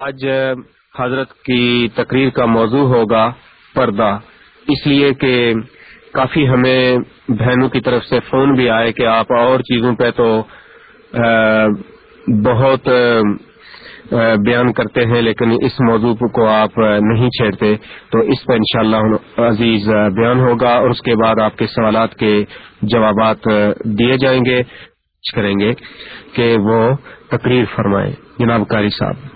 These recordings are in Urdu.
آج حضرت کی تقریر کا موضوع ہوگا پردہ۔ اس لیے کہ کافی ہمیں بہنوں کی طرف سے فون بھی آئے کہ آپ اور چیزوں پہ تو بہت بیان کرتے ہیں، لیکن اس موضوع کو آپ نہیں چھیڑتے۔ تو اس پہ انشاءاللہ عزیز بیان ہوگا اور اس کے بعد آپ کے سوالات کے جوابات دیے جائیں گے۔ کریں گے کہ وہ تقریر فرمائیں۔ جناب قاری صاحب۔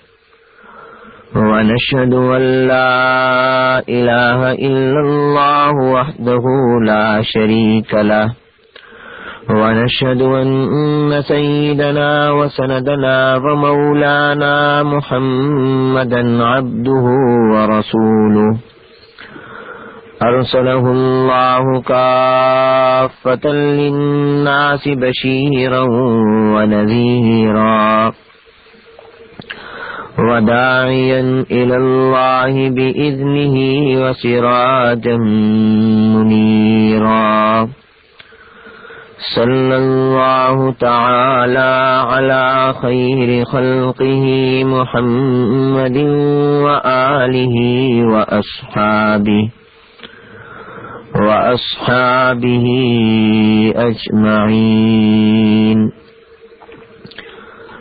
ونشهد أن لا إله إلا الله وحده لا شريك له. ونشهد أن سيدنا وسندنا ومولانا محمدا عبده ورسوله. أرسله الله كافة للناس بشيرا ونذيرا. وداعيا إلى الله بإذنه وسراجا منيرا. صلى الله تعالى على خير خلقه محمد وآله وأصحابه وأصحابه أجمعين.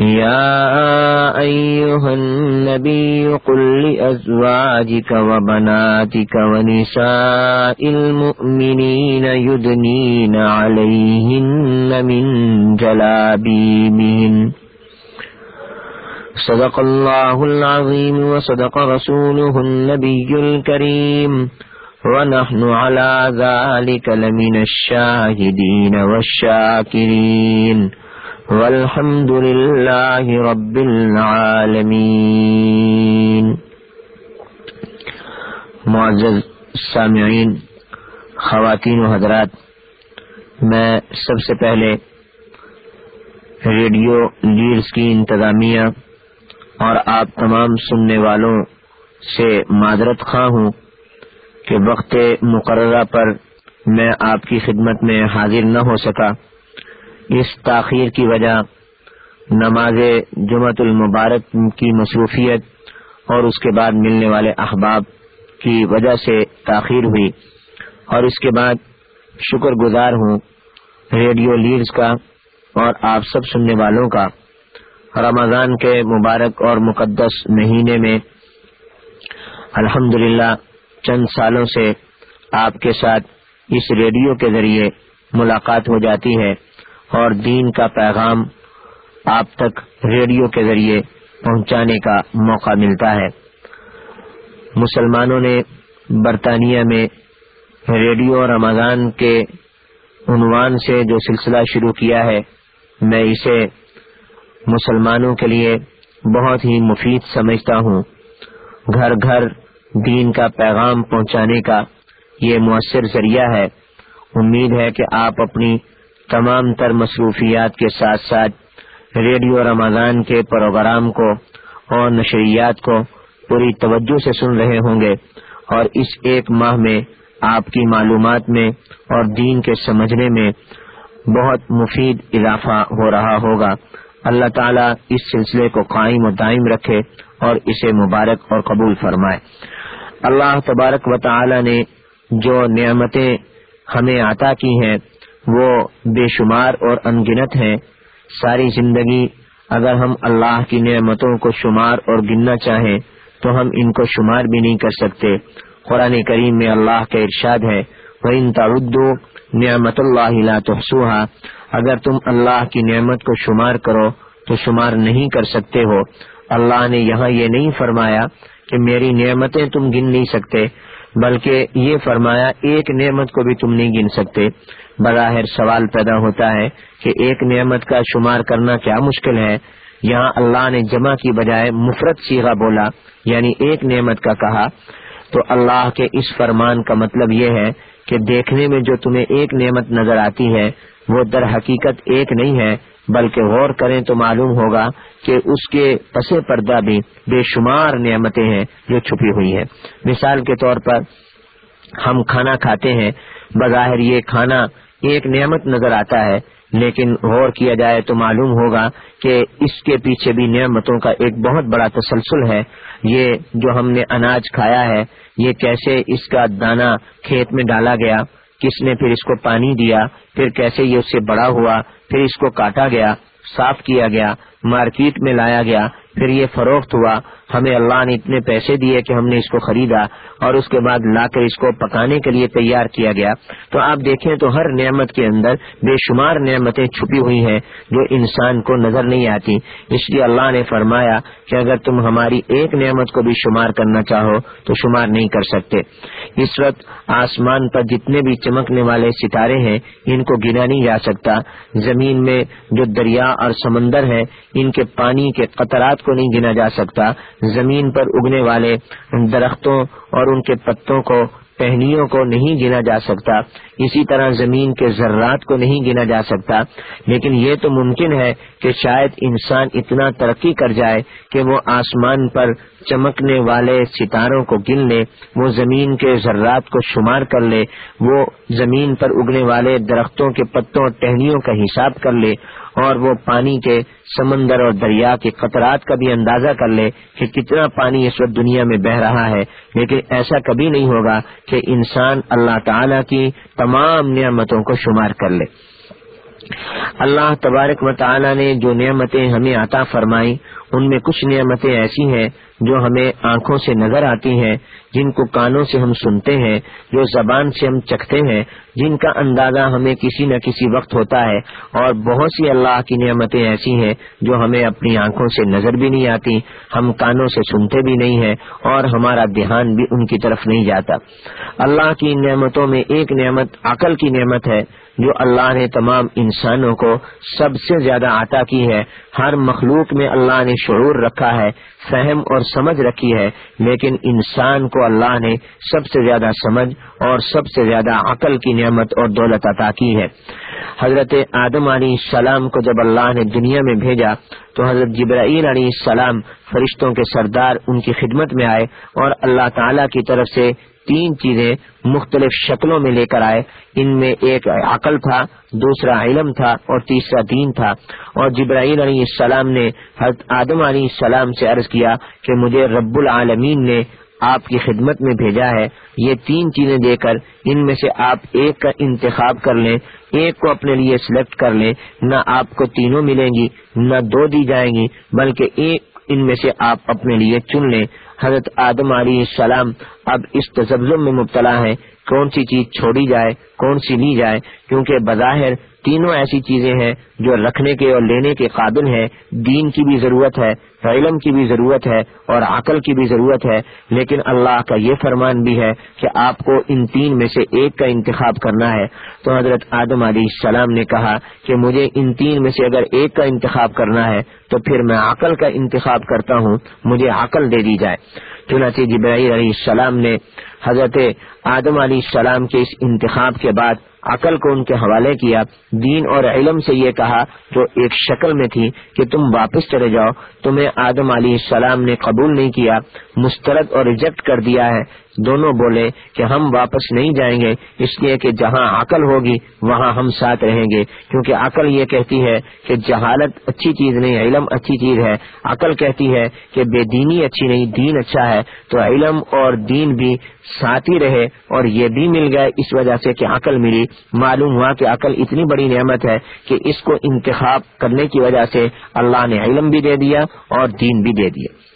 يا أيها النبي قل لأزواجك وبناتك ونساء المؤمنين يدنين عليهن من جلابيبهن. صدق الله العظيم وصدق رسوله النبي الكريم. ونحن على ذلك لمن الشاهدين والشاكرين. والحمد لله رب العالمين. معزز سامعین، خواتین و حضرات، میں سب سے پہلے ریڈیو لیڈز کی انتظامیہ اور آپ تمام سننے والوں سے معذرت خواہ ہوں کہ وقت مقررہ پر میں آپ کی خدمت میں حاضر نہ ہو سکا۔ اس تاخیر کی وجہ نماز جمعت المبارک کی مصروفیت اور اس کے بعد ملنے والے احباب کی وجہ سے تاخیر ہوئی اور اس کے بعد شکر گزار ہوں ریڈیو لیڈز کا اور آپ سب سننے والوں کا۔ رمضان کے مبارک اور مقدس مہینے میں الحمد چند سالوں سے آپ کے ساتھ اس ریڈیو کے ذریعے ملاقات ہو جاتی ہے۔ اور دین کا پیغام آپ تک ریڈیو کے ذریعے پہنچانے کا موقع ملتا ہے۔ مسلمانوں نے برطانیہ میں ریڈیو رمضان کے عنوان سے جو سلسلہ شروع کیا ہے، میں اسے مسلمانوں کے لیے بہت ہی مفید سمجھتا ہوں۔ گھر گھر دین کا پیغام پہنچانے کا یہ مؤثر ذریعہ ہے۔ امید ہے کہ آپ اپنی تمام تر مصروفیات کے ساتھ ساتھ ریڈیو رمضان کے پروگرام کو اور نشریات کو پوری توجہ سے سن رہے ہوں گے اور اس ایک ماہ میں آپ کی معلومات میں اور دین کے سمجھنے میں بہت مفید اضافہ ہو رہا ہوگا۔ اللہ تعالیٰ اس سلسلے کو قائم و دائم رکھے اور اسے مبارک اور قبول فرمائے۔ اللہ تبارک و تعالی نے جو نعمتیں ہمیں عطا کی ہیں وہ بے شمار اور انگنت ہیں۔ ساری زندگی اگر ہم اللہ کی نعمتوں کو شمار اور گننا چاہیں تو ہم ان کو شمار بھی نہیں کر سکتے۔ قرآن کریم میں اللہ کا ارشاد ہے وہ ان نعمت اللہ تحسوہا اگر تم اللہ کی نعمت کو شمار کرو تو شمار نہیں کر سکتے ہو۔ اللہ نے یہاں یہ نہیں فرمایا کہ میری نعمتیں تم گن نہیں سکتے۔ بلکہ یہ فرمایا، ایک نعمت کو بھی تم نہیں گن سکتے۔ بظاہر سوال پیدا ہوتا ہے کہ ایک نعمت کا شمار کرنا کیا مشکل ہے؟ یہاں اللہ نے جمع کی بجائے مفرت سیگا بولا یعنی ایک نعمت کا کہا۔ تو اللہ کے اس فرمان کا مطلب یہ ہے کہ دیکھنے میں جو تمہیں ایک نعمت نظر آتی ہے، وہ در حقیقت ایک نہیں ہے، بلکہ غور کریں تو معلوم ہوگا کہ اس کے پس پردہ بھی بے شمار نعمتیں ہیں جو چھپی ہوئی ہیں۔ مثال کے طور پر ہم کھانا کھاتے ہیں، بظاہر یہ کھانا ایک نعمت نظر آتا ہے، لیکن غور کیا جائے تو معلوم ہوگا کہ اس کے پیچھے بھی نعمتوں کا ایک بہت بڑا تسلسل ہے۔ یہ جو ہم نے اناج کھایا ہے، یہ کیسے اس کا دانا کھیت میں ڈالا گیا، کس نے پھر اس کو پانی دیا، پھر کیسے یہ اس سے بڑا ہوا، پھر اس کو کاٹا گیا، صاف کیا گیا مارکیٹ میں لایا گیا پھر یہ فروخت ہوا، ہمیں اللہ نے اتنے پیسے دیے کہ ہم نے اس کو خریدا اور اس کے بعد لا کر اس کو پکانے کے لیے تیار کیا گیا۔ تو آپ دیکھیں تو ہر نعمت کے اندر بے شمار نعمتیں چھپی ہوئی ہیں جو انسان کو نظر نہیں آتی۔ اس لیے اللہ نے فرمایا کہ اگر تم ہماری ایک نعمت کو بھی شمار کرنا چاہو تو شمار نہیں کر سکتے۔ اس وقت آسمان پر جتنے بھی چمکنے والے ستارے ہیں، ان کو گنا نہیں جا سکتا۔ زمین میں جو دریا اور سمندر ہے ان کے پانی کے قطرات کو نہیں گنا جا سکتا۔ زمین پر اگنے والے درختوں اور ان کے پتوں کو پہنیوں کو نہیں گنا جا سکتا۔ اسی طرح زمین کے ذرات کو نہیں گنا جا سکتا۔ لیکن یہ تو ممکن ہے کہ شاید انسان اتنا ترقی کر جائے کہ وہ آسمان پر چمکنے والے ستاروں کو گن لے، وہ زمین کے ذرات کو شمار کر لے، وہ زمین پر اگنے والے درختوں کے پتوں اور ٹہنیوں کا حساب کر لے۔ اور وہ پانی کے سمندر اور دریا کے قطرات کا بھی اندازہ کر لے کہ کتنا پانی اس وقت دنیا میں بہ رہا ہے۔ لیکن ایسا کبھی نہیں ہوگا کہ انسان اللہ تعالی کی تمام نعمتوں کو شمار کر لے۔ اللہ تبارک و تعالی نے جو نعمتیں ہمیں عطا فرمائی، ان میں کچھ نعمتیں ایسی ہیں جو ہمیں آنکھوں سے نظر آتی ہیں، جن کو کانوں سے ہم سنتے ہیں، جو زبان سے ہم چکھتے ہیں، جن کا اندازہ ہمیں کسی نہ کسی وقت ہوتا ہے۔ اور بہت سی اللہ کی نعمتیں ایسی ہیں جو ہمیں اپنی آنکھوں سے نظر بھی نہیں آتی، ہم کانوں سے سنتے بھی نہیں ہیں اور ہمارا دھیان بھی ان کی طرف نہیں جاتا۔ اللہ کی نعمتوں میں ایک نعمت عقل کی نعمت ہے۔ جو اللہ نے تمام انسانوں کو سب سے زیادہ عطا کی ہے، ہر مخلوق میں اللہ نے شعور رکھا ہے، فہم اور سمجھ رکھی ہے، لیکن انسان کو اللہ نے سب سے زیادہ سمجھ اور سب سے زیادہ عقل کی نعمت اور دولت عطا کی ہے۔ حضرت آدم علیہ السلام کو جب اللہ نے دنیا میں بھیجا، تو حضرت جبرائیل علیہ السلام فرشتوں کے سردار ان کی خدمت میں آئے اور اللہ تعالی کی طرف سے تین چیزیں مختلف شکلوں میں لے کر آئے۔ ان میں ایک عقل تھا، دوسرا علم تھا اور تیسرا دین تھا۔ اور جبرائیل علیہ السلام نے حضرت آدم علیہ السلام سے عرض کیا کہ مجھے رب العالمین نے آپ کی خدمت میں بھیجا ہے۔ یہ تین چیزیں دے کر ان میں سے آپ ایک کا انتخاب کر لیں، ایک کو اپنے لیے سلیکٹ کر لیں۔ نہ آپ کو تینوں ملیں گی، نہ دو دی جائیں گی، بلکہ ایک ان میں سے آپ اپنے لیے چن لیں۔ حضرت آدم علیہ السلام اب اس تجزم میں مبتلا ہے کون سی چیز چھوڑی جائے، کون سی لی جائے؟ کیونکہ بظاہر تینوں ایسی چیزیں ہیں جو رکھنے کے اور لینے کے قابل ہیں، دین کی بھی ضرورت ہے، علم کی بھی ضرورت ہے اور عقل کی بھی ضرورت ہے، لیکن اللہ کا یہ فرمان بھی ہے کہ آپ کو ان تین میں سے ایک کا انتخاب کرنا ہے۔ تو حضرت آدم علیہ السلام نے کہا کہ مجھے ان تین میں سے اگر ایک کا انتخاب کرنا ہے تو پھر میں عقل کا انتخاب کرتا ہوں، مجھے عقل دے دی جائے۔ چنانچہ جبرائیل علیہ السلام نے حضرت آدم علیہ السلام کے اس انتخاب کے بعد عقل کو ان کے حوالے کیا، دین اور علم سے یہ کہا، جو ایک شکل میں تھی کہ تم واپس چلے جاؤ، تمہیں آدم علیہ السلام نے قبول نہیں کیا، مسترد اور ریجیکٹ کر دیا ہے۔ دونوں بولے کہ ہم واپس نہیں جائیں گے، اس لیے کہ جہاں عقل ہوگی، وہاں ہم ساتھ رہیں گے۔ کیونکہ عقل یہ کہتی ہے کہ جہالت اچھی چیز نہیں، علم اچھی چیز ہے۔ عقل کہتی ہے کہ بے دینی اچھی نہیں، دین اچھا ہے۔ تو علم اور دین بھی ساتھ ہی رہے اور یہ بھی مل گئے، اس وجہ سے کہ عقل ملی۔ معلوم ہوا کہ عقل اتنی بڑی نعمت ہے کہ اس کو انتخاب کرنے کی وجہ سے اللہ نے علم بھی دے دیا اور دین بھی دے دیا۔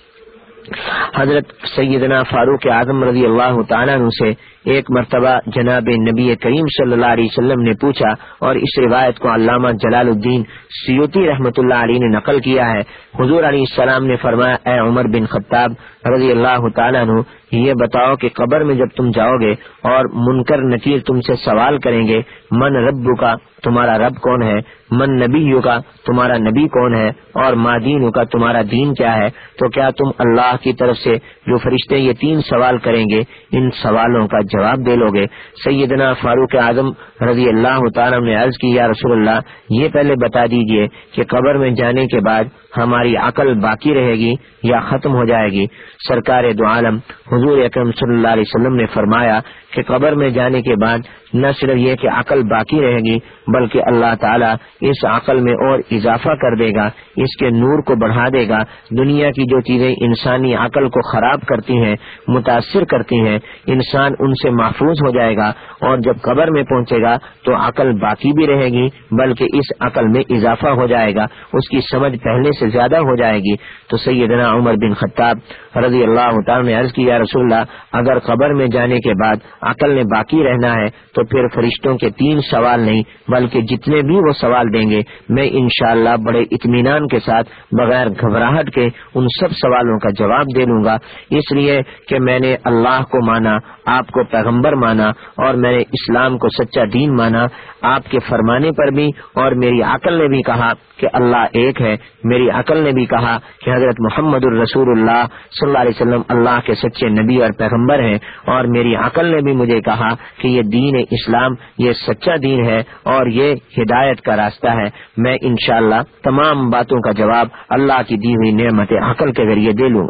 حضرت سیدنا فاروق اعظم رضی اللہ تعالیٰ عنہ سے ایک مرتبہ جناب نبی کریم صلی اللہ علیہ وسلم نے پوچھا اور اس روایت کو علامہ جلال الدین سیوتی رحمۃ اللہ علیہ نے نقل کیا ہے۔ حضور علیہ السلام نے فرمایا، اے عمر بن خطاب رضی اللہ تعالیٰ یہ بتاؤ کہ قبر میں جب تم جاؤ گے اور منکر نکیر تم سے سوال کریں گے، من رب کا تمہارا رب کون ہے؟ من نبی کا تمہارا نبی کون ہے؟ اور مادین کا تمہارا دین کیا ہے؟ تو کیا تم اللہ کی طرف سے جو فرشتے یہ تین سوال کریں گے، ان سوالوں کا جواب دے لو گے سیدنا فاروق اعظم رضی اللہ تعالیٰ نے عرض کی، یا رسول اللہ، یہ پہلے بتا دیجیے کہ قبر میں جانے کے بعد ہماری عقل باقی رہے گی یا ختم ہو جائے گی۔ سرکار دو عالم حضور اکرم صلی اللہ علیہ وسلم نے فرمایا کہ قبر میں جانے کے بعد نہ صرف یہ کہ عقل باقی رہے گی، بلکہ اللہ تعالیٰ اس عقل میں اور اضافہ کر دے گا، اس کے نور کو بڑھا دے گا۔ دنیا کی جو چیزیں انسانی عقل کو خراب کرتی ہیں، متاثر کرتی ہیں، انسان ان سے محفوظ ہو جائے گا اور جب قبر میں پہنچے گا تو عقل باقی بھی رہے گی، بلکہ اس عقل میں اضافہ ہو جائے گا، اس کی سمجھ پہلے سے زیادہ ہو جائے گی۔ تو سیدنا عمر بن خطاب رضی اللہ تعالیٰ نے عرض کیا، رسول اللہ، اگر قبر میں جانے کے بعد عقل نے باقی رہنا ہے، تو پھر فرشتوں کے تین سوال نہیں، بلکہ جتنے بھی وہ سوال دیں گے، میں انشاءاللہ بڑے اطمینان کے ساتھ، بغیر گھبراہٹ کے ان سب سوالوں کا جواب دے لوں گا۔ اس لیے کہ میں نے اللہ کو مانا، آپ کو پیغمبر مانا، اور میں نے اسلام کو سچا دین مانا۔ آپ کے فرمانے پر بھی، اور میری عقل نے بھی کہا کہ اللہ ایک ہے۔ میری عقل نے بھی کہا کہ حضرت محمد الرسول اللہ صلی اللہ علیہ وسلم اللہ کے سچے نبی اور پیغمبر ہیں۔ اور میری عقل نے بھی مجھے کہا کہ یہ دین اسلام یہ سچا دین ہے اور یہ ہدایت کا راستہ ہے۔ میں انشاءاللہ تمام باتوں کا جواب اللہ کی دی ہوئی نعمت عقل کے ذریعے دے لوں۔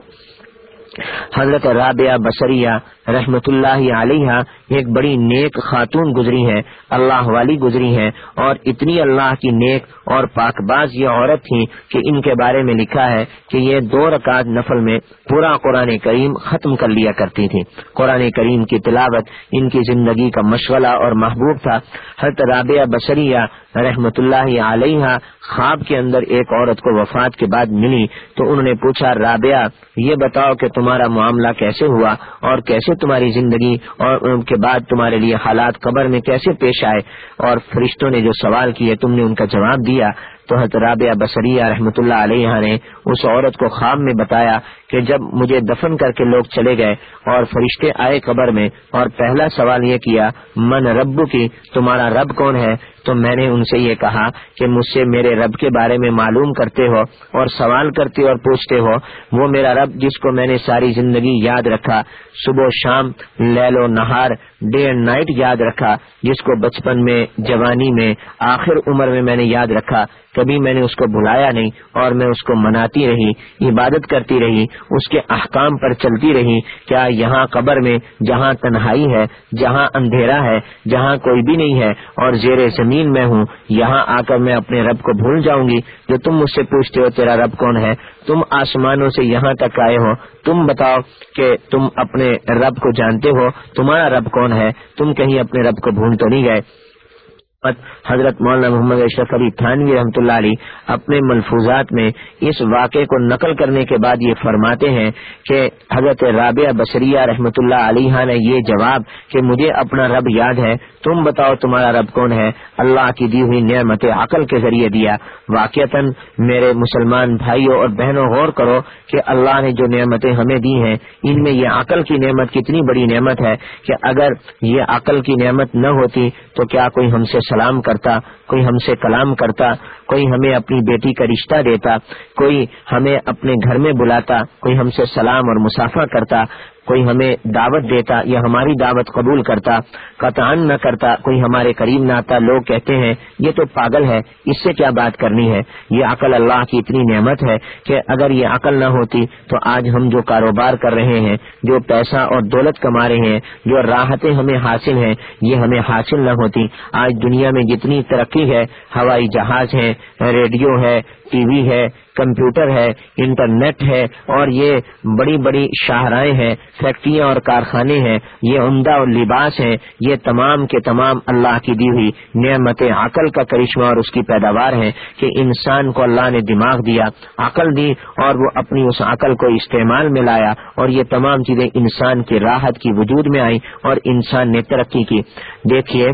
حضرت رابعہ بصریہ رحمت اللہ علیہ ایک بڑی نیک خاتون گزری ہے اللہ والی گزری ہے اور اتنی اللہ کی نیک اور پاک باز یہ عورت تھی کہ ان کے بارے میں لکھا ہے کہ یہ دو رکعت نفل میں پورا قرآن کریم ختم کر لیا کرتی تھی قرآن کریم کی تلاوت، ان کی زندگی کا مشغلہ اور محبوب تھا۔ حضرت رابعہ بصریہ رحمت اللہ علیہ خواب کے اندر ایک عورت کو وفات کے بعد ملی تو انہوں نے پوچھا، رابعہ، یہ بتاؤ کہ تمہارا معاملہ کیسے ہوا اور کیسے تمہاری زندگی اور ان کے بعد تمہارے لیے حالات قبر میں کیسے پیش آئے؟ اور فرشتوں نے جو سوال کیے، تم نے ان کا جواب دیا۔ تو حضرت رابعہ بصریہ رحمۃ اللہ علیہ نے اس عورت کو خواب میں بتایا کہ جب مجھے دفن کر کے لوگ چلے گئے اور فرشتے آئے قبر میں اور پہلا سوال یہ کیا، من رب کی تمہارا رب کون ہے؟ تو میں نے ان سے یہ کہا کہ مجھ سے میرے رب کے بارے میں معلوم کرتے ہو اور سوال کرتے اور پوچھتے ہو۔ وہ میرا رب جس کو میں نے ساری زندگی یاد رکھا، صبح شام، لیل و نہار ڈے اینڈ نائٹ یاد رکھا، جس کو بچپن میں، جوانی میں، آخر عمر میں میں نے یاد رکھا۔ کبھی میں نے اس کو بلایا نہیں اور میں اس کو مناتی رہی، عبادت کرتی رہی، اس کے احکام پر چلتی رہی۔ کیا یہاں قبر میں جہاں تنہائی ہے، جہاں اندھیرا ہے، جہاں کوئی بھی نہیں ہے اور زیر زمین میں ہوں، یہاں آ کر میں اپنے رب کو بھول جاؤں گی جو تم مجھ سے پوچھتے ہو تیرا رب کون ہے؟ تم آسمانوں سے یہاں تک آئے ہو۔ تم بتاؤ کہ تم اپنے رب کو جانتے ہو، تمہارا رب کون ہے؟ تم کہیں اپنے رب کو بھول تو نہیں گئے۔ حضرت مولانا محمد اشرف علی تھانوی رحمۃ اللہ علی اپنے ملفوظات میں اس واقعے کو نقل کرنے کے بعد یہ فرماتے ہیں کہ حضرت رابعہ بصریہ رحمۃ اللہ علیہ نے یہ جواب کہ مجھے اپنا رب یاد ہے، تم بتاؤ تمہارا رب کون ہے؟ اللہ کی دی ہوئی نعمت عقل کے ذریعے دیا۔ واقع میرے مسلمان بھائیوں اور بہنوں، غور کرو کہ اللہ نے جو نعمتیں ہمیں دی ہیں، ان میں یہ عقل کی نعمت کتنی بڑی نعمت ہے کہ اگر یہ عقل کی نعمت نہ ہوتی تو کیا کوئی ہم سے سلام کرتا، کوئی ہم سے کلام کرتا، کوئی ہمیں اپنی بیٹی کا رشتہ دیتا، کوئی ہمیں اپنے گھر میں بلاتا، کوئی ہم سے سلام اور مسافہ کرتا کوئی ہمیں دعوت دیتا یا ہماری دعوت قبول کرتا قطع نہ کرتا، کوئی ہمارے قریب نہ آتا، لوگ کہتے ہیں یہ تو پاگل ہے، اس سے کیا بات کرنی ہے؟ یہ عقل اللہ کی اتنی نعمت ہے کہ اگر یہ عقل نہ ہوتی تو آج ہم جو کاروبار کر رہے ہیں، جو پیسہ اور دولت کما رہے ہیں، جو راحتیں ہمیں حاصل ہیں، یہ ہمیں حاصل نہ ہوتی۔ آج دنیا میں جتنی ترقی ہے، ہوائی جہاز ہے ریڈیو ہے ٹی وی ہے، کمپیوٹر ہے، انٹرنیٹ ہے اور یہ بڑی بڑی شاہراہیں ہیں، فیکٹریاں اور کارخانے ہیں، یہ عمدہ اور لباس ہیں، یہ تمام کے تمام اللہ کی دی ہوئی نعمت عقل کا کرشمہ اور اس کی پیداوار ہے کہ انسان کو اللہ نے دماغ دیا، عقل دی اور وہ اپنی اس عقل کو استعمال میں لایا اور یہ تمام چیزیں انسان کی راحت کی وجود میں آئی اور انسان نے ترقی کی۔ دیکھیے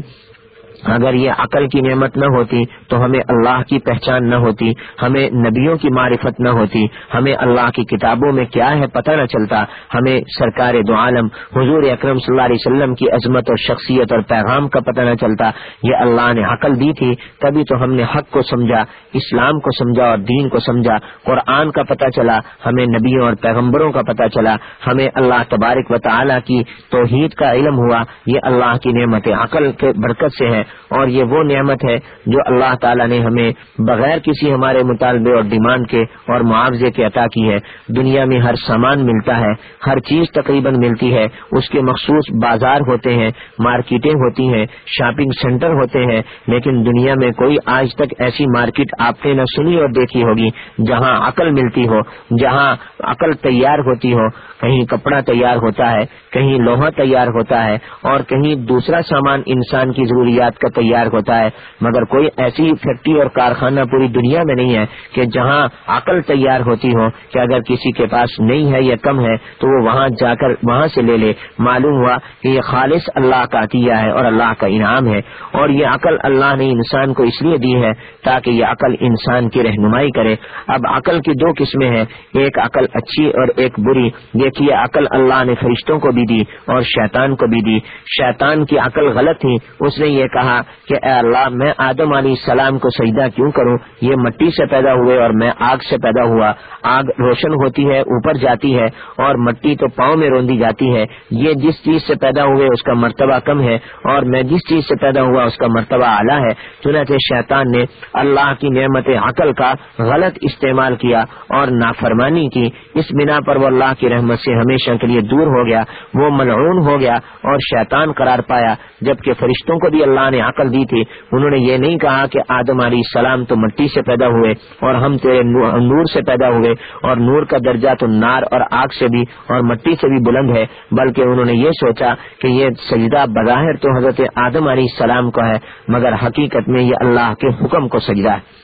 اگر یہ عقل کی نعمت نہ ہوتی تو ہمیں اللہ کی پہچان نہ ہوتی، ہمیں نبیوں کی معرفت نہ ہوتی، ہمیں اللہ کی کتابوں میں کیا ہے پتہ نہ چلتا، ہمیں سرکار دو عالم، حضور اکرم صلی اللہ علیہ وسلم کی عظمت اور شخصیت اور پیغام کا پتہ نہ چلتا۔ یہ اللہ نے عقل دی تھی، تبھی تو ہم نے حق کو سمجھا، اسلام کو سمجھا اور دین کو سمجھا، قرآن کا پتہ چلا، ہمیں نبیوں اور پیغمبروں کا پتہ چلا، ہمیں اللہ تبارک و تعالیٰ کی توحید کا علم ہوا، یہ اللہ کی نعمت عقل کے برکت سے ہے۔ اور یہ وہ نعمت ہے جو اللہ تعالیٰ نے ہمیں بغیر کسی ہمارے مطالبے اور ڈیمانڈ کے اور معاوضے کے عطا کی ہے۔ دنیا میں ہر سامان ملتا ہے، ہر چیز تقریباً ملتی ہے۔ اس کے مخصوص بازار ہوتے ہیں، مارکیٹیں ہوتی ہیں، شاپنگ سینٹر ہوتے ہیں، لیکن دنیا میں کوئی آج تک ایسی مارکیٹ آپ نے نہ سنی اور دیکھی ہوگی جہاں عقل ملتی ہو، جہاں عقل تیار ہوتی ہو۔ کہیں کپڑا تیار ہوتا ہے، کہیں لوہا تیار ہوتا ہے، اور کہیں دوسرا سامان انسان کی ضروریات کا تیار ہوتا ہے۔ مگر کوئی ایسی فیکٹری اور کارخانہ پوری دنیا میں نہیں ہے کہ جہاں عقل تیار ہوتی ہو کہ اگر کسی کے پاس نہیں ہے یا کم ہے تو وہ وہاں جا کر وہاں سے لے لے۔ معلوم ہوا کہ یہ خالص اللہ کا عطیہ ہے اور اللہ کا انعام ہے، اور یہ عقل اللہ نے انسان کو اس لیے دی ہے تاکہ یہ عقل انسان کی رہنمائی کرے۔ اب عقل کی دو قسمیں ہیں، ایک عقل اچھی اور ایک بری۔ دیکھیے عقل اللہ نے فرشتوں کو بھی دی اور شیطان کو بھی دی۔ شیطان کی عقل غلط تھی۔ اس نے یہ کہا کہ اے اللہ، میں آدم علیہ السلام کو سجدہ کیوں کروں؟ یہ مٹی سے پیدا ہوئے اور میں آگ سے پیدا ہوا۔ آگ روشن ہوتی ہے، اوپر جاتی ہے اور مٹی تو پاؤں میں روندی جاتی ہے۔ یہ جس چیز سے پیدا ہوئے، اس کا مرتبہ کم ہے۔ اور میں جس چیز سے پیدا ہوا، اس کا مرتبہ اعلیٰ ہے۔ چنانچہ شیطان نے اللہ کی نعمت عقل کا غلط استعمال کیا اور نافرمانی کی۔ اس بنا پر وہ اللہ کی رحمت سے ہمیشہ کے لیے دور ہو گیا، وہ ملعون ہو گیا اور شیطان قرار پایا، جبکہ فرشتوں کو بھی اللہ نے عقل دی تھی۔ انہوں نے یہ نہیں کہا کہ آدم علیہ السلام تو مٹی سے پیدا ہوئے اور ہم تیرے نور سے پیدا ہوئے اور نور کا درجہ تو نار اور آگ سے بھی اور مٹی سے بھی بلند ہے، بلکہ انہوں نے یہ سوچا کہ یہ سجدہ بظاہر تو حضرت آدم علیہ السلام کا ہے، مگر حقیقت میں یہ اللہ کے حکم کو سجدہ ہے۔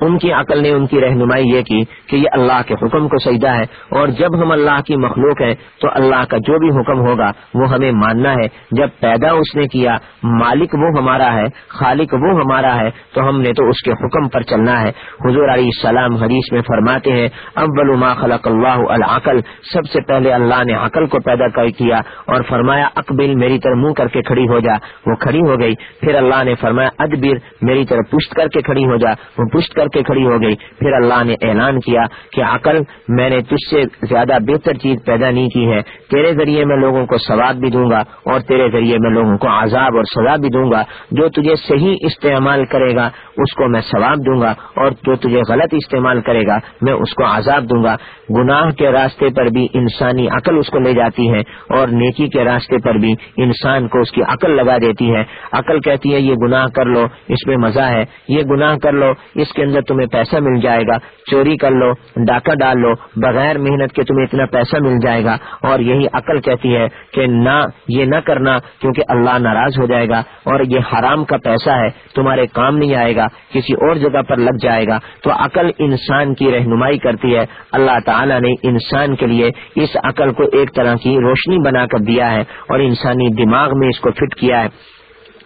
ان کی عقل نے ان کی رہنمائی یہ کی کہ یہ اللہ کے حکم کو سجدہ ہے اور جب ہم اللہ کی مخلوق ہیں تو اللہ کا جو بھی حکم ہوگا وہ ہمیں ماننا ہے۔ جب پیدا اس نے کیا، مالک وہ ہمارا ہے، خالق وہ ہمارا ہے، تو ہم نے تو اس کے حکم پر چلنا ہے۔ حضور علیہ السلام حدیث میں فرماتے ہیں، اول ما خلق اللہ العقل، سب سے پہلے اللہ نے عقل کو پیدا کر کیا اور فرمایا، اقبل میری طرح منہ کر کے کھڑی ہو جا۔ وہ کھڑی ہو گئی۔ پھر اللہ نے فرمایا، ادبر میری طرح پشت کر کے کھڑی ہو جا۔ وہ پشت کر کے کھڑی ہو گئی۔ پھر اللہ نے اعلان کیا کہ عقل، میں نے تجھ سے زیادہ بہتر چیز پیدا نہیں کی ہے۔ تیرے ذریعے میں لوگوں کو ثواب بھی دوں گا اور تیرے ذریعے میں لوگوں کو عذاب اور سزا بھی دوں گا۔ جو تجھے صحیح استعمال کرے گا اس کو میں ثواب دوں گا اور جو تجھے غلط استعمال کرے گا، میں اس کو عذاب دوں گا۔ گناہ کے راستے پر بھی انسانی عقل اس کو لے جاتی ہے اور نیکی کے راستے پر بھی انسان کو اس کی عقل لگا دیتی ہے۔ عقل کہتی ہے، یہ گناہ کر لو، اس میں مزہ ہے۔ یہ گناہ کر لو، اس کے اندر تمہیں پیسہ مل جائے گا۔ چوری کر لو، ڈاکہ ڈال لو، بغیر محنت کے تمہیں اتنا پیسہ مل جائے گا۔ اور یہی عقل کہتی ہے کہ نہ، یہ نہ کرنا کیونکہ اللہ ناراض ہو جائے گا اور یہ حرام کا پیسہ ہے، تمہارے کام نہیں آئے گا۔ کسی اور جگہ پر لگ جائے گا تو عقل انسان کی رہنمائی کرتی ہے۔ اللہ تعالیٰ نے انسان کے لیے اس عقل کو ایک طرح کی روشنی بنا کر دیا ہے اور انسانی دماغ میں اس کو فٹ کیا ہے۔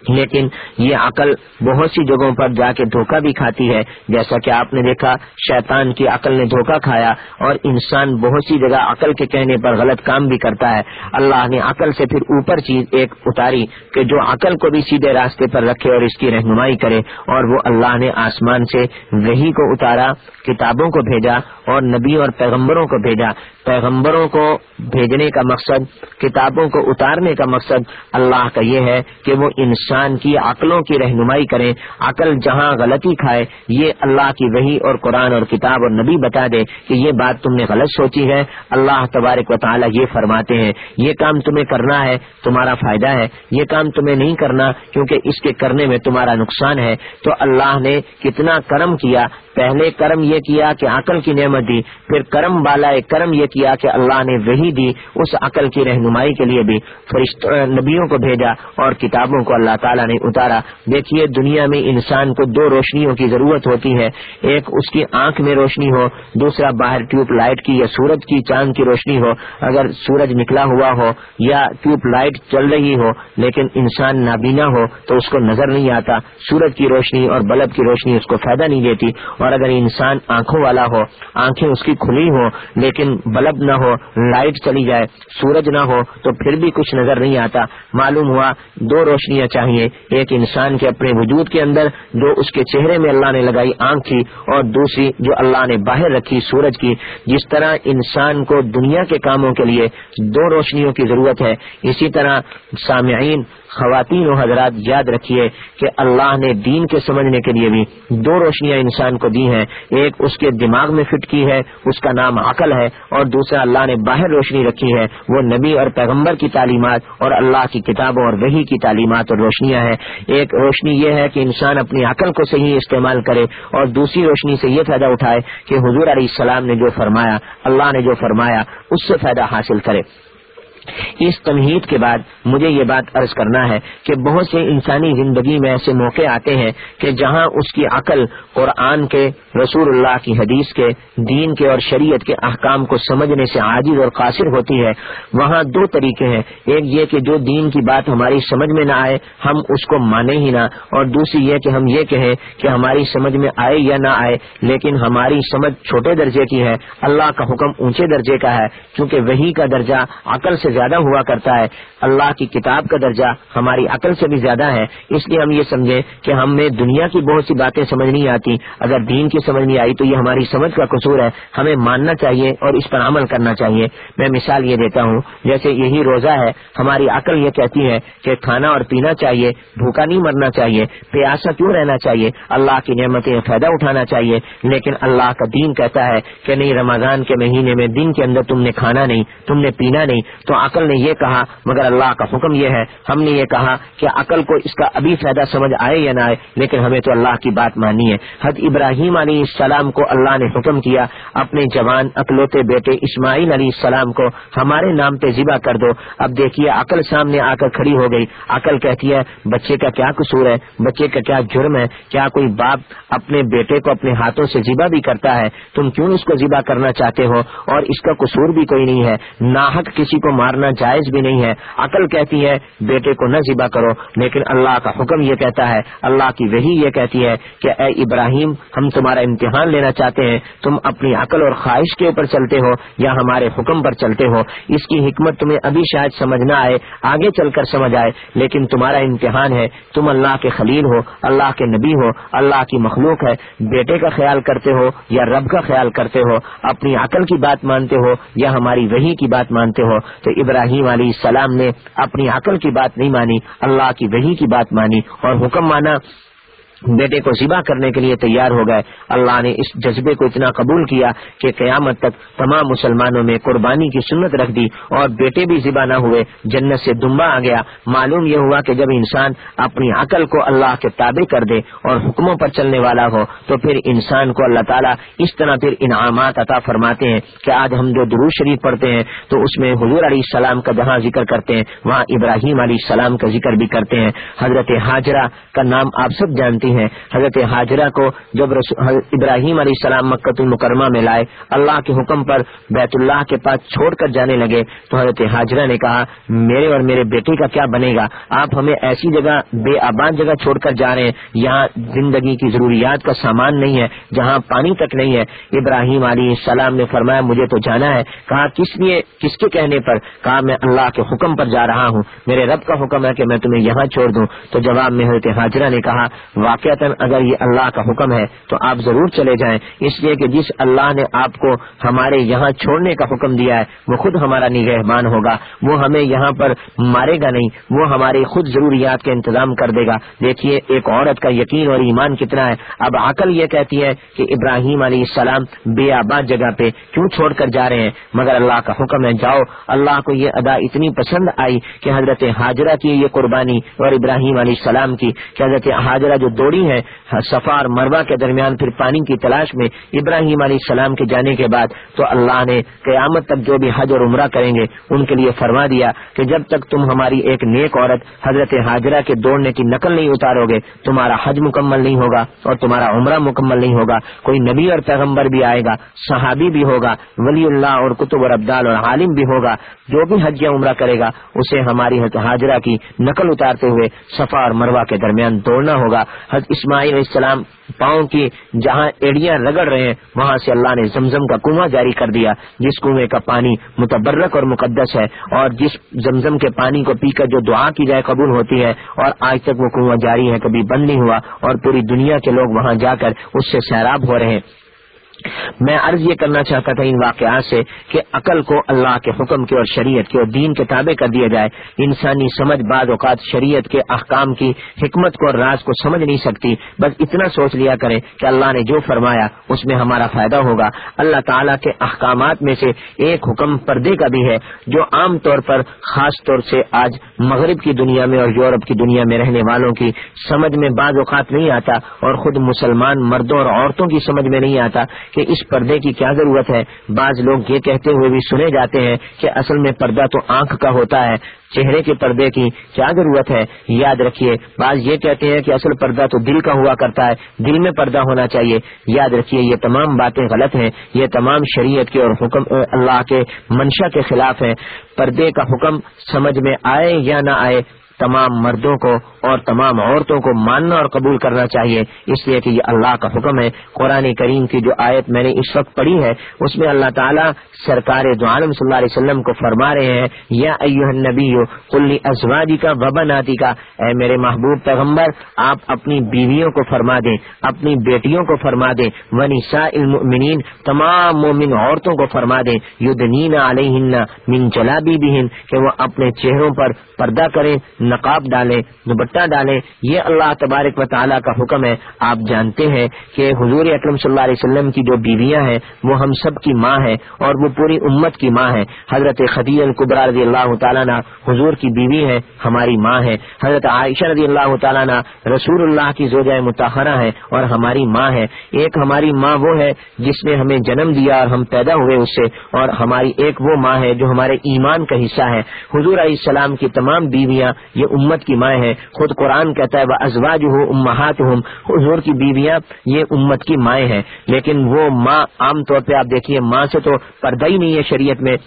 لیکن یہ عقل بہت سی جگہوں پر جا کے دھوکہ بھی کھاتی ہے۔ جیسا کہ آپ نے دیکھا، شیطان کی عقل نے دھوکہ کھایا اور انسان بہت سی جگہ عقل کے کہنے پر غلط کام بھی کرتا ہے۔ اللہ نے عقل سے پھر اوپر چیز ایک اتاری کہ جو عقل کو بھی سیدھے راستے پر رکھے اور اس کی رہنمائی کرے اور وہ اللہ نے آسمان سے وہی کو اتارا، کتابوں کو بھیجا اور نبی اور پیغمبروں کو بھیجا۔ پیغمبروں کو بھیجنے کا مقصد، کتابوں کو اتارنے کا مقصد اللہ کا یہ ہے کہ وہ انسان کی عقلوں کی رہنمائی کریں، عقل جہاں غلطی کھائے، یہ اللہ کی وہی اور قرآن اور کتاب اور نبی بتا دے کہ یہ بات تم نے غلط سوچی ہے۔ اللہ تبارک و تعالیٰ یہ فرماتے ہیں، یہ کام تمہیں کرنا ہے، تمہارا فائدہ ہے۔ یہ کام تمہیں نہیں کرنا کیونکہ اس کے کرنے میں تمہارا نقصان ہے۔ تو اللہ نے کتنا کرم کیا، پہلے کرم یہ کیا کہ عقل کی نعمت دی، پھر کرم بالا کرم یہ کیا کہ اللہ نے وہی دی، اس عقل کی رہنمائی کے لیے بھی۔ فرشت نبیوں کو بھیجا اور کتابوں کو اللہ تعالیٰ نے اتارا۔ دیکھیے، دنیا میں انسان کو دو روشنیوں کی ضرورت ہوتی ہے۔ ایک اس کی آنکھ میں روشنی ہو، دوسرا باہر ٹیوب لائٹ کی یا سورج کی چاند کی روشنی ہو۔ اگر سورج نکلا ہوا ہو یا ٹیوب لائٹ چل رہی ہو، لیکن انسان نابینا ہو، تو اس کو نظر نہیں آتا۔ سورج کی روشنی اور بلب کی روشنی اس کو فائدہ نہیں دیتی۔ اور اگر انسان آنکھوں والا ہو، آنکھیں اس کی کھلی ہو لیکن بلب نہ ہو، لائٹ چلی جائے، سورج نہ ہو، تو پھر بھی کچھ نظر نہیں آتا۔ معلوم ہوا دو روشنیاں چاہیے، ایک انسان کے اپنے وجود کے اندر جو اس کے چہرے میں اللہ نے لگائی آنکھ کی، اور دوسری جو اللہ نے باہر رکھی سورج کی۔ جس طرح انسان کو دنیا کے کاموں کے لیے دو روشنیوں کی ضرورت ہے، اسی طرح سامعین خواتین و حضرات یاد رکھیے کہ اللہ نے دین کے سمجھنے کے لیے بھی دو روشنیاں انسان کو دی ہیں۔ ایک اس کے دماغ میں فٹ کی ہے، اس کا نام عقل ہے، اور دوسرا اللہ نے باہر روشنی رکھی ہے۔ وہ نبی اور پیغمبر کی تعلیمات اور اللہ کی کتابوں اور وہی کی تعلیمات اور روشنیاں ہیں۔ ایک روشنی یہ ہے کہ انسان اپنی عقل کو صحیح استعمال کرے اور دوسری روشنی سے یہ فائدہ اٹھائے کہ حضور علیہ السلام نے جو فرمایا، اللہ نے جو فرمایا، اس سے فائدہ حاصل کرے۔ اس تمہید کے بعد مجھے یہ بات عرض کرنا ہے کہ بہت سے انسانی زندگی میں ایسے موقع آتے ہیں کہ جہاں اس کی عقل قرآن کے، رسول اللہ کی حدیث کے، دین کے اور شریعت کے احکام کو سمجھنے سے عاجز اور قاصر ہوتی ہے۔ وہاں دو طریقے ہیں۔ ایک یہ کہ جو دین کی بات ہماری سمجھ میں نہ آئے، ہم اس کو مانے ہی نہ۔ اور دوسری یہ کہ ہم یہ کہیں کہ ہماری سمجھ میں آئے یا نہ آئے، لیکن ہماری سمجھ چھوٹے درجے کی ہے۔ اللہ کا حکم اونچے درجے کا ہے کیونکہ وہی کا درجہ عقل سے زیادہ ہوا کرتا ہے۔ اللہ کی کتاب کا درجہ ہماری عقل سے بھی زیادہ ہے۔ اس لیے ہم یہ سمجھیں کہ ہمیں دنیا کی بہت سی باتیں سمجھ نہیں آتی۔ اگر دین کی سمجھ نہیں آئی تو یہ ہماری سمجھ کا قصور ہے۔ ہمیں ماننا چاہیے اور اس پر عمل کرنا چاہیے۔ میں مثال یہ دیتا ہوں، جیسے یہی روزہ ہے، ہماری عقل یہ کہتی ہے کہ کھانا اور پینا چاہیے، بھوکا نہیں مرنا چاہیے، پیاسا کیوں رہنا چاہیے؟ اللہ کی نعمتیں فائدہ اٹھانا چاہیے۔ لیکن اللہ کا دین کہتا ہے کہ نہیں، رمضان کے مہینے میں دن کے اندر تم نے کھانا نہیں، تم نے پینا نہیں۔ تو عقل نے یہ کہا، مگر اللہ کا حکم یہ ہے، ہم نے یہ کہا کہ عقل کو اس کا ابھی فائدہ سمجھ آئے یا نہ آئے، لیکن ہمیں تو اللہ کی بات مانی ہے۔ حد ابراہیم علیہ السلام کو اللہ نے حکم کیا، اپنے جوان، اکلوتے بیٹے اسماعیل علیہ السلام کو ہمارے نام پہ ذبح کر دو۔ اب دیکھیے، عقل سامنے آ کر کھڑی ہو گئی۔ عقل کہتی ہے، بچے کا کیا قصور ہے؟ بچے کا کیا جرم ہے؟ کیا کوئی باپ اپنے بیٹے کو اپنے ہاتھوں سے ذبح بھی کرتا ہے؟ تم کیوں اس کو ذبح کرنا چاہتے ہو؟ اور اس کا قصور بھی کوئی نہیں ہے۔ ناحق کسی کو مارنا جائز بھی نہیں ہے۔ عقل کہتی ہے، بیٹے کو نہ ذبح کرو۔ لیکن اللہ کا حکم یہ کہتا ہے، اللہ کی وہی یہ کہتی ہے کہ اے ابراہیم، ہم تمہارا امتحان لینا چاہتے ہیں۔ تم اپنی عقل اور خواہش کے اوپر چلتے ہو یا ہمارے حکم پر چلتے ہو۔ اس کی حکمت تمہیں ابھی شاید سمجھ نہ آئے، آگے چل کر سمجھ آئے۔ لیکن تمہارا امتحان ہے، تم اللہ کے خلیل ہو، اللہ کے نبی ہو، اللہ کی مخلوق ہے۔ بیٹے کا خیال کرتے ہو یا رب کا خیال کرتے ہو، اپنی عقل کی بات مانتے ہو یا ہماری وہی کی بات مانتے ہو۔ تو ابراہیم علیہ السلام نے اپنی عقل کی بات نہیں مانی، اللہ کی وحی کی بات مانی اور حکم مانا۔ بیٹے کو ذبح کرنے کے لیے تیار ہو گئے۔ اللہ نے اس جذبے کو اتنا قبول کیا کہ قیامت تک تمام مسلمانوں میں قربانی کی سنت رکھ دی اور بیٹے بھی ذبح نہ ہوئے، جنت سے دمبا آ گیا۔ معلوم یہ ہوا کہ جب انسان اپنی عقل کو اللہ کے تابع کر دے اور حکموں پر چلنے والا ہو، تو پھر انسان کو اللہ تعالیٰ اس طرح پھر انعامات عطا فرماتے ہیں کہ آج ہم جو درو شریف پڑھتے ہیں، تو اس میں حضور علیہ السلام کا جہاں ذکر کرتے ہیں، وہاں ابراہیم علیہ السلام کا ذکر بھی کرتے ہیں۔ حضرت حاجرہ کا نام آپ سب جانتے ہیں حضرت حاجرہ کو جب ابراہیم علیہ السلام مکت المکرمہ میں لائے، اللہ کے حکم پر بیت اللہ کے پاس چھوڑ کر جانے لگے، تو حضرت حاجرہ نے کہا، میرے اور میرے بیٹے کا کیا بنے گا؟ آپ ہمیں ایسی جگہ، بے آباد جگہ چھوڑ کر جا رہے ہیں۔ یہاں زندگی کی ضروریات کا سامان نہیں ہے، جہاں پانی تک نہیں ہے۔ ابراہیم علیہ السلام نے فرمایا، مجھے تو جانا ہے۔ کہا، کس لیے، کس کے کہنے پر؟ کہا، میں اللہ کے حکم پر جا رہا ہوں۔ میرے رب کا حکم ہے کہ میں تمہیں یہاں چھوڑ دوں۔ تو جواب میں حضرت حاجرہ نے کہا واقع واقع اگر یہ اللہ کا حکم ہے تو آپ ضرور چلے جائیں۔ اس لیے کہ جس اللہ نے آپ کو ہمارے یہاں چھوڑنے کا حکم دیا ہے، وہ خود ہمارا نگہبان ہوگا۔ وہ ہمیں یہاں پر مارے گا نہیں، وہ ہماری خود ضروریات کا انتظام کر دے گا۔ دیکھیے، ایک عورت کا یقین اور ایمان کتنا ہے۔ اب عقل یہ کہتی ہے کہ ابراہیم علیہ السلام بے آباد جگہ پہ کیوں چھوڑ کر جا رہے ہیں؟ مگر اللہ کا حکم ہے، جاؤ۔ اللہ کو یہ ادا اتنی پسند آئی کہ حضرت حاجرہ کی یہ قربانی اور ابراہیم علیہ السلام کی، کہ حضرت حاجرہ جو دو دوڑی ہے سفار مروا کے درمیان پھر پانی کی تلاش میں ابراہیم علیہ السلام کے جانے کے بعد تو اللہ نے قیامت تک جو بھی حج اور عمرہ کریں گے، ان کے لیے فرما دیا کہ جب تک تم ہماری ایک نیک عورت حضرت حاجرہ کے دوڑنے کی نقل نہیں اتارو گے، تمہارا حج مکمل نہیں ہوگا اور تمہارا عمرہ مکمل نہیں ہوگا۔ کوئی نبی اور پیغمبر بھی آئے گا، صحابی بھی ہوگا، ولی اللہ اور کتب اور ابدال اور عالم بھی ہوگا۔ جو بھی حج یا عمرہ کرے گا، اسے ہماری حاجرہ کی نقل اتارتے ہوئے صفا اور مروا کے درمیان دوڑنا ہوگا۔ حضرت اسماعیل علیہ السلام پاؤں کی جہاں ایڑیاں رگڑ رہے ہیں، وہاں سے اللہ نے زمزم کا کنواں جاری کر دیا، جس کنویں کا پانی متبرک اور مقدس ہے اور جس زمزم کے پانی کو پی کر جو دعا کی جائے قبول ہوتی ہے اور آج تک وہ کنواں جاری ہے، کبھی بند نہیں ہوا اور پوری دنیا کے لوگ وہاں جا کر اس سے سیراب ہو رہے ہیں۔ میں عرض یہ کرنا چاہتا تھا ان واقعات سے کہ عقل کو اللہ کے حکم کے اور شریعت کے اور دین کے تابع کر دیا جائے۔ انسانی سمجھ بعض اوقات شریعت کے احکام کی حکمت کو اور راز کو سمجھ نہیں سکتی۔ بس اتنا سوچ لیا کرے کہ اللہ نے جو فرمایا اس میں ہمارا فائدہ ہوگا۔ اللہ تعالیٰ کے احکامات میں سے ایک حکم پردے کا بھی ہے جو عام طور پر خاص طور سے آج مغرب کی دنیا میں اور یورپ کی دنیا میں رہنے والوں کی سمجھ میں بعض اوقات نہیں آتا اور خود مسلمان مردوں اور عورتوں کی سمجھ میں نہیں آتا۔ کہ اس پردے کی کیا ضرورت ہے؟ بعض لوگ یہ کہتے ہوئے بھی سنے جاتے ہیں کہ اصل میں پردہ تو آنکھ کا ہوتا ہے، چہرے کے پردے کی کیا ضرورت ہے؟ یاد رکھیے، بعض یہ کہتے ہیں کہ اصل پردہ تو دل کا ہوا کرتا ہے، دل میں پردہ ہونا چاہیے۔ یاد رکھیے، یہ تمام باتیں غلط ہیں، یہ تمام شریعت کے اور حکم اللہ کے منشا کے خلاف ہیں۔ پردے کا حکم سمجھ میں آئے یا نہ آئے؟ تمام مردوں کو اور تمام عورتوں کو ماننا اور قبول کرنا چاہیے۔ اس لیے کہ یہ اللہ کا حکم ہے۔ قرآن کریم کی جو آیت میں نے اس وقت پڑھی ہے، اس میں اللہ تعالیٰ سرکار دو عالم صلی اللہ علیہ وسلم کو فرما رہے ہیں، یا نبی کلی ازواجی کا وبا ناتی کا اے میرے محبوب پیغمبر، آپ اپنی بیویوں کو فرما دیں، اپنی بیٹیوں کو فرما دیں۔ ونساء المؤمنین، تمام مومن عورتوں کو فرما دیں۔ یدنین علیہن من جلابی بہن کہ وہ اپنے چہروں پر پردہ کریں، نقاب ڈالیں، دوپٹہ ڈالیں، یہ اللہ تبارک و تعالیٰ کا حکم ہے۔ آپ جانتے ہیں کہ حضور اکرم صلی اللہ علیہ وسلم کی جو بیویاں ہیں، وہ ہم سب کی ماں ہیں اور وہ پوری امت کی ماں ہے حضرت خدی القبرا رضی اللہ تعالیٰ نے حضور کی بیوی ہے ہماری ماں ہے حضرت عائشہ رضی اللہ تعالیٰ نے رسول اللہ کی زوجہ متحرہ ہے اور ہماری ماں ہے ایک ہماری ماں وہ ہے جس نے ہمیں جنم دیا اور ہم پیدا ہوئے اس سے اور ہماری ایک وہ ماں ہے جو ہمارے ایمان کا حصہ ہے۔ حضور علیہ السلام کی تمام بیویاں، یہ امت کی مائیں ہیں۔ خود قرآن کہتا ہے وہ ازواج ہو امہات ہوں حضور کی بیویاں یہ امت کی مائیں ہیں۔ لیکن وہ ماں، عام طور پہ آپ دیکھیے، ماں سے تو پردہ ہی نہیں ہے شریعت میں۔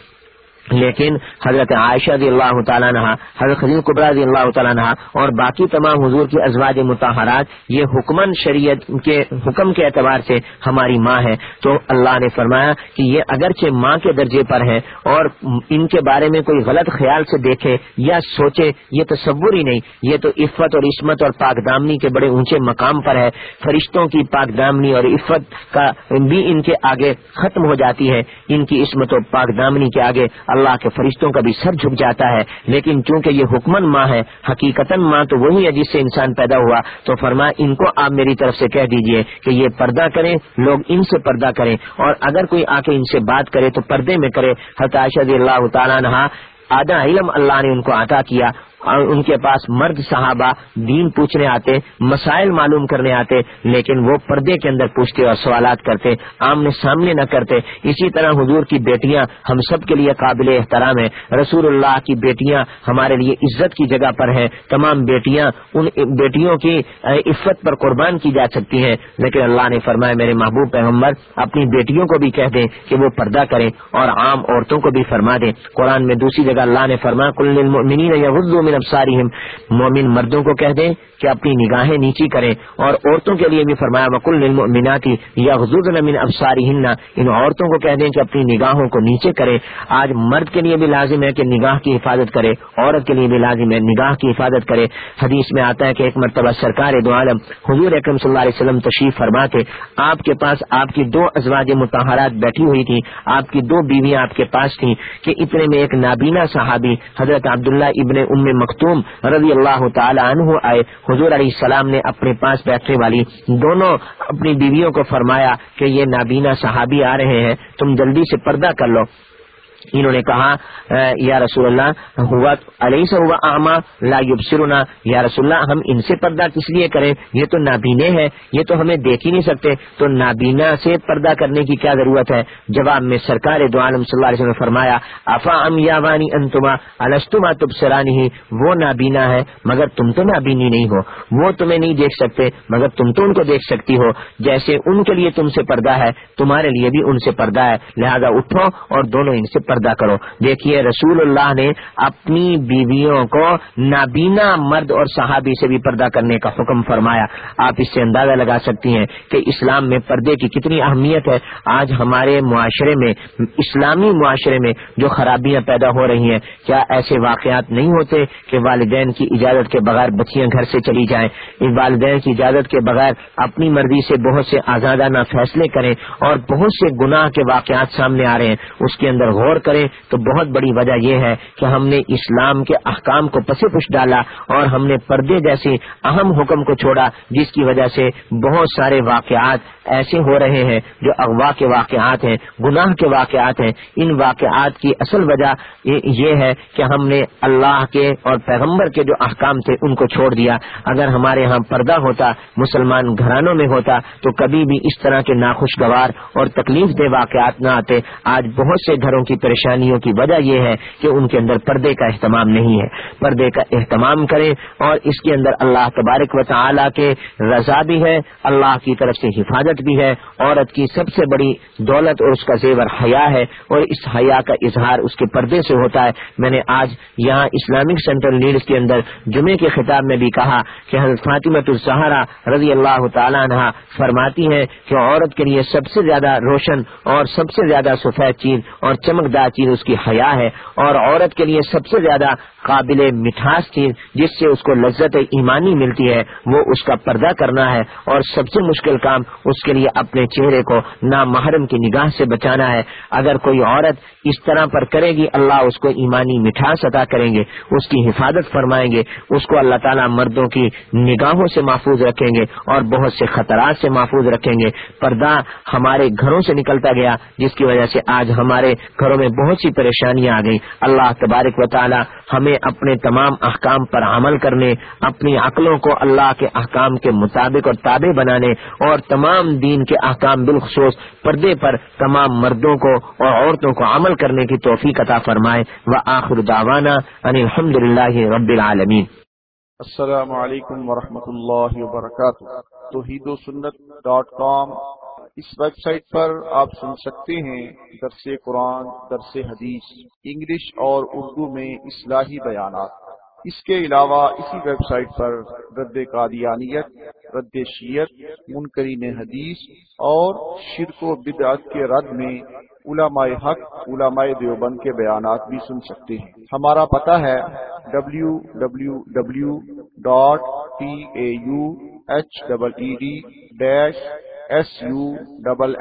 لیکن حضرت عائشہ رضی اللہ تعالیٰ نہ حضرت خلیل قبرا رضی اللہ تعالیٰ نہ اور باقی تمام حضور کی ازواج متحرات یہ حکمن شریعت کے حکم کے اعتبار سے ہماری ماں ہے۔ تو اللہ نے فرمایا کہ یہ اگرچہ ماں کے درجے پر ہے اور ان کے بارے میں کوئی غلط خیال سے دیکھے یا سوچے، یہ تصور ہی نہیں۔ یہ تو عفت اور عصمت اور پاک دامنی کے بڑے اونچے مقام پر ہے۔ فرشتوں کی پاک دامنی اور عفت کا بھی ان کے آگے ختم ہو جاتی ہے۔ ان کی عصمت و پاک دامنی کے آگے اللہ کے فرشتوں کا بھی سر جھک جاتا ہے، لیکن چونکہ یہ حکمن ماں ہے حقیقت ماں تو وہی ہے جس سے انسان پیدا ہوا۔ تو فرما ان کو آپ میری طرف سے کہہ دیجیے کہ یہ پردہ کریں، لوگ ان سے پردہ کریں۔ اور اگر کوئی آ کے ان سے بات کرے تو پردے میں کرے۔ حتاشد اللہ تعالیٰ نہا آدھا علم اللہ نے ان کو عطا کیا۔ ان کے پاس مرد صحابہ دین پوچھنے آتے، مسائل معلوم کرنے آتے، لیکن وہ پردے کے اندر پوچھتے اور سوالات کرتے، آمنے سامنے نہ کرتے۔ اسی طرح حضور کی بیٹیاں ہم سب کے لیے قابل احترام ہیں۔ رسول اللہ کی بیٹیاں ہمارے لیے عزت کی جگہ پر ہیں۔ تمام بیٹیاں ان بیٹیوں کی عفت پر قربان کی جا سکتی ہیں۔ لیکن اللہ نے فرمایا، میرے محبوب پیغمبر، اپنی بیٹیوں کو بھی کہہ دیں کہ وہ پردہ کریں اور عام عورتوں کو بھی فرما دیں۔ قرآن میں دوسری جگہ اللہ نے فرمایا کل من مومن مردوں کو کہہ دیں کہ اپنی نگاہیں نیچی کریں اور عورتوں کے لیے بھی فرمایا وکل للمؤمنات یغضضن من ابصارهن ان عورتوں کو کہہ دیں کہ اپنی نگاہوں کو نیچے کریں۔ آج مرد کے لیے بھی لازم ہے کہ نگاہ کی حفاظت کرے، عورت کے لیے بھی لازم ہے نگاہ کی حفاظت کرے۔ حدیث میں آتا ہے کہ ایک مرتبہ سرکار دو عالم حضور اکرم صلی اللہ علیہ وسلم تشریف فرما کے، آپ کے پاس آپ کی دو ازواج متحرات بیٹھی ہوئی تھی آپ کی دو بیویاں آپ کے پاس تھیں کہ اتنے میں ایک نابینا صحابی حضرت عبداللہ ابن ام مختوم رضی اللہ تعالی عنہ آئے۔ حضور علیہ السلام نے اپنے پاس بیٹھنے والی دونوں اپنی بیویوں کو فرمایا کہ یہ نابینا صحابی آ رہے ہیں، تم جلدی سے پردہ کر لو۔ انہوں نے کہا یا رسول اللہ، ہوا علیہ سے ہوا آما لا یبصرنا۔ یا رسول اللہ، ہم ان سے پردہ کس لیے کریں؟ یہ تو نابینے ہیں، یہ تو ہمیں دیکھ ہی نہیں سکتے۔ تو نابینا سے پردہ کرنے کی کیا ضرورت ہے؟ جواب میں سرکار دو عالم صلی اللہ علیہ وسلم نے فرمایا، افا ام یا وانی انتما، الستما تب وہ نابینا ہے، مگر تم تو نابینی نہیں ہو۔ وہ تمہیں نہیں دیکھ سکتے، مگر تم تو ان کو دیکھ سکتی ہو۔ جیسے ان کے لیے تم سے پردہ ہے، تمہارے لیے بھی ان سے پردہ ہے۔ لہذا اٹھو اور دونوں ان سے پردہ کرو۔ دیکھیے، رسول اللہ نے اپنی بیویوں کو نابینا مرد اور صحابی سے بھی پردہ کرنے کا حکم فرمایا۔ آپ اس سے اندازہ لگا سکتی ہیں کہ اسلام میں پردے کی کتنی اہمیت ہے۔ آج ہمارے معاشرے میں، اسلامی معاشرے میں جو خرابیاں پیدا ہو رہی ہیں، کیا ایسے واقعات نہیں ہوتے کہ والدین کی اجازت کے بغیر بچیاں گھر سے چلی جائیں؟ ان والدین کی اجازت کے بغیر اپنی مرضی سے بہت سے آزادانہ فیصلے کریں اور بہت سے گناہ کے واقعات سامنے آ رہے ہیں۔ اس کے اندر غور کریں تو بہت بڑی وجہ یہ ہے کہ ہم نے اسلام کے احکام کو پس پش ڈالا اور ہم نے پردے جیسے اہم حکم کو چھوڑا، جس کی وجہ سے بہت سارے واقعات ایسے ہو رہے ہیں جو اغوا کے واقعات ہیں، گناہ کے واقعات ہیں۔ ان واقعات کی اصل وجہ یہ ہے کہ ہم نے اللہ کے اور پیغمبر کے جو احکام تھے ان کو چھوڑ دیا۔ اگر ہمارے یہاں پردہ ہوتا، مسلمان گھرانوں میں ہوتا، تو کبھی بھی اس طرح کے ناخوشگوار اور تکلیف دہ واقعات نہ آتے۔ آج بہت سے گھروں کی پریشانیوں کی وجہ یہ ہے کہ ان کے اندر پردے کا اہتمام نہیں ہے۔ پردے کا اہتمام کریں اور اس کے اندر اللہ تبارک و تعالی کے رضا بھی ہے، اللہ کی طرف سے حفاظت بھی ہے۔ عورت کی سب سے بڑی دولت اور اس کا زیور حیا ہے اور اس حیا کا اظہار اس کے پردے سے ہوتا ہے۔ میں نے آج یہاں اسلامک سینٹرل نیڈس کے اندر جمعے کے خطاب میں بھی کہا کہ حضرت فاطمت الزہرا رضی اللہ تعالیٰ عنہ فرماتی ہے کہ عورت کے لیے سب سے زیادہ روشن اور سب سے زیادہ سفید چیز اور چمکدار چیز اس کی حیا ہے اور عورت کے لیے سب سے زیادہ قابل مٹھاس چیز جس سے اس کو لذت ایمانی ملتی ہے، وہ اس کا پردہ کرنا ہے اور سب سے مشکل کام اس کے لیے اپنے چہرے کو نامحرم کی نگاہ سے بچانا ہے۔ اگر کوئی عورت اس طرح پر کرے گی، اللہ اس کو ایمانی مٹھاس ادا کریں گے، اس کی حفاظت فرمائیں گے، اس کو اللہ تعالیٰ مردوں کی نگاہوں سے محفوظ رکھیں گے اور بہت سے خطرات سے محفوظ رکھیں گے۔ پردہ ہمارے گھروں سے نکلتا گیا، جس کی وجہ سے آج ہمارے گھروں میں بہت سی پریشانیاں آ گئی اللہ تبارک و تعالی ہمیں اپنے تمام احکام پر عمل کرنے، اپنی عقلوں کو اللہ کے احکام کے مطابق اور تابع بنانے اور تمام دین کے احکام بالخصوص پردے پر تمام مردوں کو اور عورتوں کو عمل کرنے کی توفیق عطا فرمائے۔ و آخر داوانا الحمد للہ رب العالمین۔ السلام علیکم ورحمۃ اللہ وبرکاتہ۔ توحید و سنت ڈاٹ کام اس ویب سائٹ پر آپ سن سکتے ہیں درس قرآن، درس حدیث، انگلش اور اردو میں اصلاحی بیانات۔ اس کے علاوہ اسی ویب سائٹ پر رد قادیانیت، رد شیت منکرین حدیث اور شرک و بدعت کے رد میں علماء حق، علماء دیوبند کے بیانات بھی سن سکتے ہیں۔ ہمارا پتہ ہے W W W dot T A U H double E D dash S U double